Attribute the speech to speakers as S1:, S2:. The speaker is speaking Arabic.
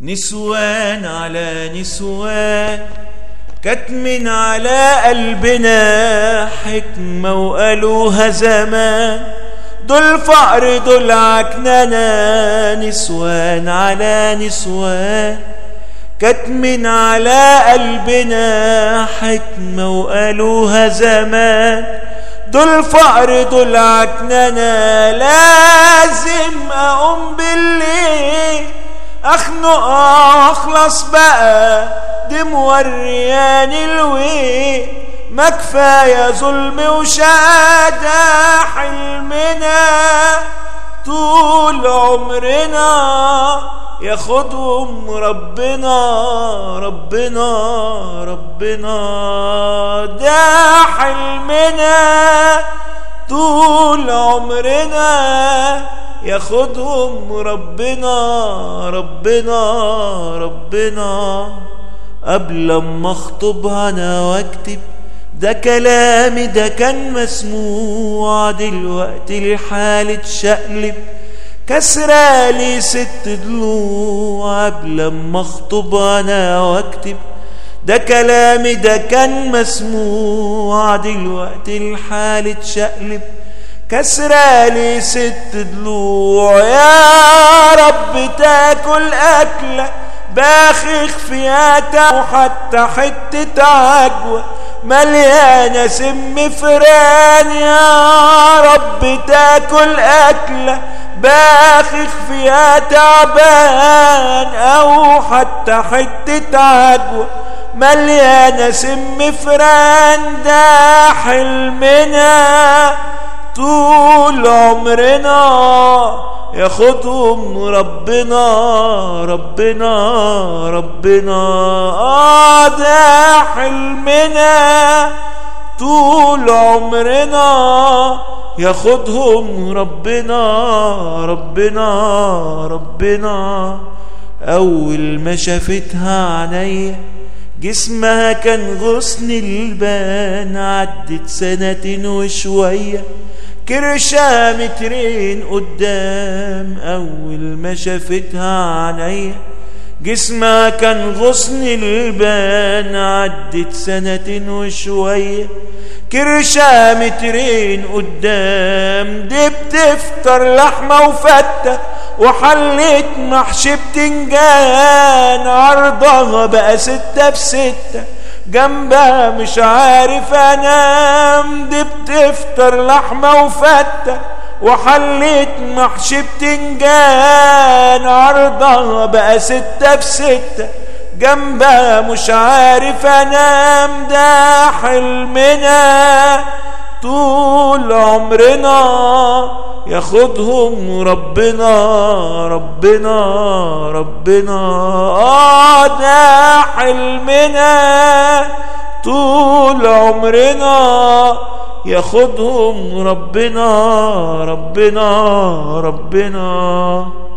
S1: نسوان على نسوان كتم على قلبنا حكمة وقالوها زمان. دول فقر دول عكننا نسوان على نسوان كتم على قلبنا حكمة وقالوها زمان. دول فقر دول عكننا لازم أخنق أخلص بقى دي مورياني الوي ما كفاية ظلم وشادة حلمنا طول عمرنا ياخدهم ربنا ربنا ربنا ده حلمنا طول عمرنا ياخدهم ربنا ربنا ربنا. قبل ما اخطبها أنا واكتب ده كلامي ده كان مسموع. دلوقتي الحال اتشقلب كسرالي ست ضلوع قبل ما اخطب أنا واكتب ده كلامي ده كان مسموع. دلوقتي الحال اتشقلب كسرالي ست ضلوع يا رب تاكل أكلة باخخ فيها وحتى حتة عجوة مليانة سم فران. يا رب تاكل أكلة باخخ فيها تعبان أو حتى حتة عجوة مليانة سم فران ده حلمنا عمرنا ياخدهم ربنا ربنا ربنا. آه ده حلمنا طول عمرنا ياخدهم ربنا ربنا ربنا. أول ما شافتها عينيا جسمها كان غصن البان عدت سنة وشوية. كرشها مترين قدام أول ما شافتها عينيا جسمها كان غصن البان عدت سنة وشوية كرشها مترين قدام دي بتفطر لحمة وفتة وحلت محشي بتنجان عرضها بقى ستة بستة. جنبها مش عارف انام دي بتفطر لحمة وفتة وحلت محشي بتنجان عرضها بقى ستة بستة. جنبها مش عارف انام ده حلمنا طول عمرنا. ياخدهم ربنا ربنا ربنا. آه ده حلمنا طول عمرنا. ياخدهم ربنا ربنا ربنا.